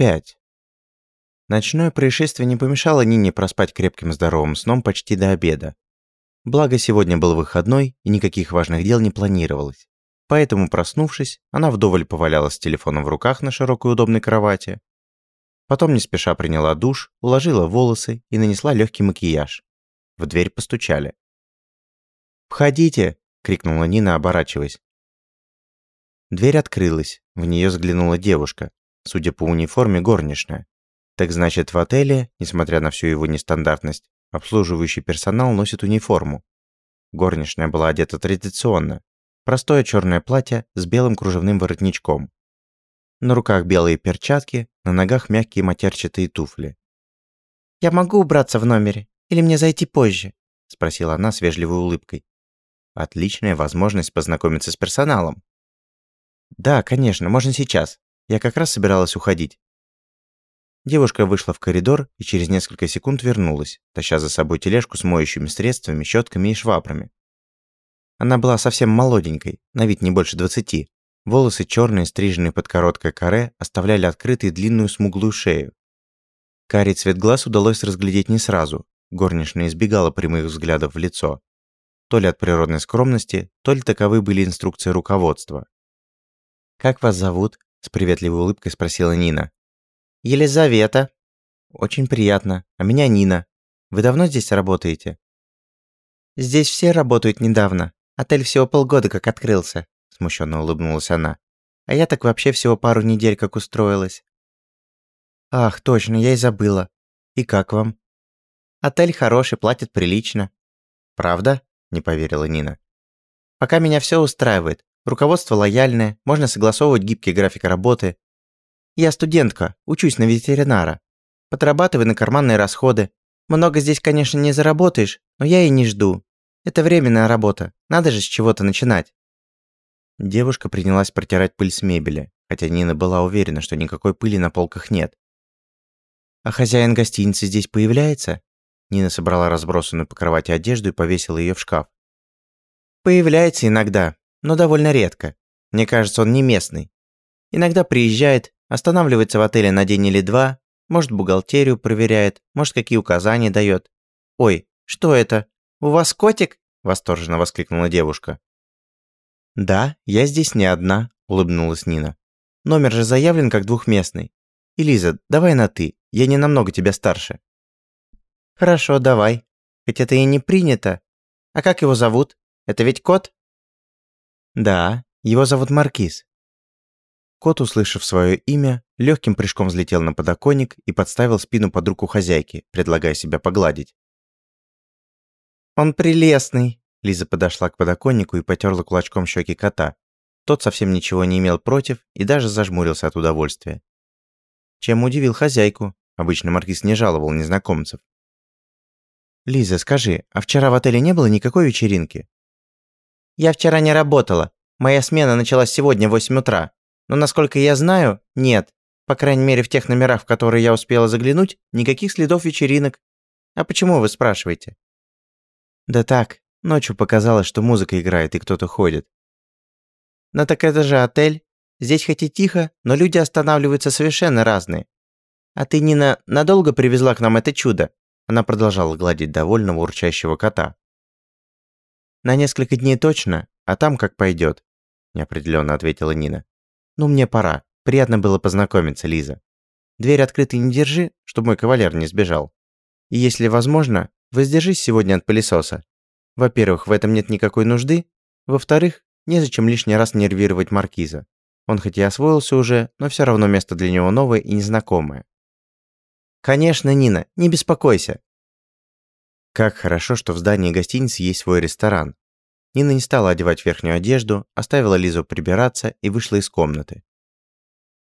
опять. Ночное происшествие не помешало Нине проспать крепким здоровым сном почти до обеда. Благо, сегодня был выходной, и никаких важных дел не планировалось. Поэтому, проснувшись, она вдоволь повалялась с телефоном в руках на широкой удобной кровати. Потом не спеша приняла душ, уложила волосы и нанесла легкий макияж. В дверь постучали. «Входите!» — крикнула Нина, оборачиваясь. Дверь открылась, в нее взглянула девушка, судя по униформе, горничная. Так значит, в отеле, несмотря на всю его нестандартность, обслуживающий персонал носит униформу. Горничная была одета традиционно. Простое черное платье с белым кружевным воротничком. На руках белые перчатки, на ногах мягкие матерчатые туфли. «Я могу убраться в номере? Или мне зайти позже?» – спросила она с вежливой улыбкой. Отличная возможность познакомиться с персоналом. Да, конечно, можно сейчас. Я как раз собиралась уходить. Девушка вышла в коридор и через несколько секунд вернулась, таща за собой тележку с моющими средствами, щетками и швабрами. Она была совсем молоденькой, на вид не больше двадцати. Волосы черные, стриженные под короткое каре, оставляли открытой длинную смуглую шею. Карий цвет глаз удалось разглядеть не сразу. Горничная избегала прямых взглядов в лицо то ли от природной скромности, то ли таковы были инструкции руководства. «Как вас зовут?» – с приветливой улыбкой спросила Нина. «Елизавета». «Очень приятно. А меня Нина. Вы давно здесь работаете?» «Здесь все работают недавно. Отель всего полгода как открылся», – смущенно улыбнулась она. «А я так вообще всего пару недель как устроилась». «Ах, точно, я и забыла. И как вам?» «Отель хороший, платит прилично». «Правда?» не поверила Нина. Пока меня все устраивает. Руководство лояльное, можно согласовывать гибкий график работы. Я студентка, учусь на ветеринара. Подрабатываю на карманные расходы. Много здесь, конечно, не заработаешь, но я и не жду. Это временная работа, надо же с чего-то начинать. Девушка принялась протирать пыль с мебели, хотя Нина была уверена, что никакой пыли на полках нет. «А хозяин гостиницы здесь появляется?» Нина собрала разбросанную по кровати одежду и повесила ее в шкаф. «Появляется иногда, но довольно редко. Мне кажется, он не местный. Иногда приезжает, останавливается в отеле на день или два, может, бухгалтерию проверяет, может, какие указания дает. Ой, что это? У вас котик?» – восторженно воскликнула девушка. «Да, я здесь не одна», – улыбнулась Нина. «Номер же заявлен как двухместный. Элиза, давай на «ты», я не намного тебя старше». «Хорошо, давай. Хоть это и не принято. А как его зовут? Это ведь кот?» «Да, его зовут Маркиз». Кот, услышав свое имя, легким прыжком взлетел на подоконник и подставил спину под руку хозяйки, предлагая себя погладить. «Он прелестный!» Лиза подошла к подоконнику и потерла кулачком щеки кота. Тот совсем ничего не имел против и даже зажмурился от удовольствия. Чем удивил хозяйку. Обычно Маркиз не жаловал незнакомцев. «Лиза, скажи, а вчера в отеле не было никакой вечеринки?» «Я вчера не работала. Моя смена началась сегодня в 8 утра. Но, насколько я знаю, нет. По крайней мере, в тех номерах, в которые я успела заглянуть, никаких следов вечеринок. А почему вы спрашиваете?» «Да так, ночью показалось, что музыка играет и кто-то ходит». «Но так это же отель. Здесь хоть и тихо, но люди останавливаются совершенно разные. А ты, Нина, надолго привезла к нам это чудо?» Она продолжала гладить довольного урчащего кота. «На несколько дней точно, а там как пойдет», – неопределенно ответила Нина. «Ну, мне пора. Приятно было познакомиться, Лиза. Дверь открытой не держи, чтобы мой кавалер не сбежал. И если возможно, воздержись сегодня от пылесоса. Во-первых, в этом нет никакой нужды. Во-вторых, незачем лишний раз нервировать маркиза. Он хоть и освоился уже, но все равно место для него новое и незнакомое. «Конечно, Нина, не беспокойся». Как хорошо, что в здании гостиницы есть свой ресторан. Нина не стала одевать верхнюю одежду, оставила Лизу прибираться и вышла из комнаты.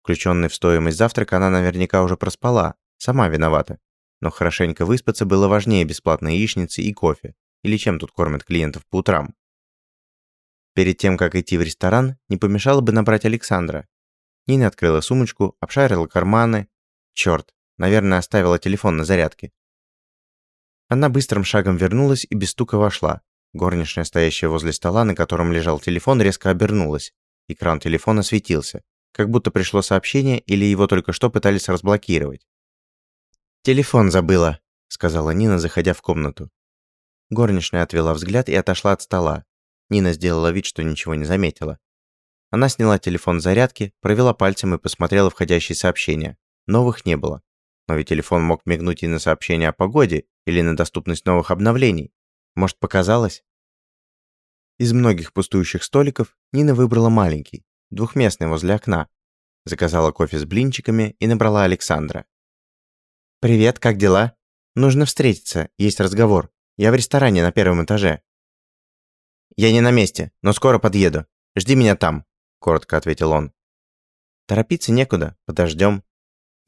Включенный в стоимость завтрака она наверняка уже проспала, сама виновата. Но хорошенько выспаться было важнее бесплатной яичницы и кофе, или чем тут кормят клиентов по утрам. Перед тем, как идти в ресторан, не помешало бы набрать Александра. Нина открыла сумочку, обшарила карманы. Чёрт, Наверное, оставила телефон на зарядке. Она быстрым шагом вернулась и без стука вошла. Горничная, стоящая возле стола, на котором лежал телефон, резко обернулась. Экран телефона светился. как будто пришло сообщение или его только что пытались разблокировать. «Телефон забыла», — сказала Нина, заходя в комнату. Горничная отвела взгляд и отошла от стола. Нина сделала вид, что ничего не заметила. Она сняла телефон с зарядки, провела пальцем и посмотрела входящие сообщения. Новых не было. Но ведь телефон мог мигнуть и на сообщение о погоде, или на доступность новых обновлений. Может, показалось? Из многих пустующих столиков Нина выбрала маленький, двухместный возле окна. Заказала кофе с блинчиками и набрала Александра. «Привет, как дела? Нужно встретиться, есть разговор. Я в ресторане на первом этаже». «Я не на месте, но скоро подъеду. Жди меня там», – коротко ответил он. «Торопиться некуда, подождем».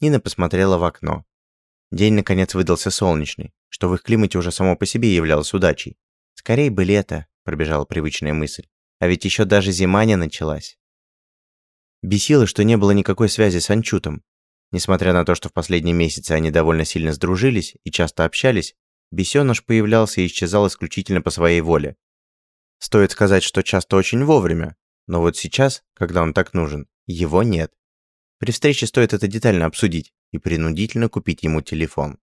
Нина посмотрела в окно. День, наконец, выдался солнечный, что в их климате уже само по себе являлось удачей. «Скорей бы лето», – пробежала привычная мысль. «А ведь еще даже зима не началась». Бесило, что не было никакой связи с Анчутом, Несмотря на то, что в последние месяцы они довольно сильно сдружились и часто общались, бесёныш появлялся и исчезал исключительно по своей воле. Стоит сказать, что часто очень вовремя, но вот сейчас, когда он так нужен, его нет. При встрече стоит это детально обсудить и принудительно купить ему телефон.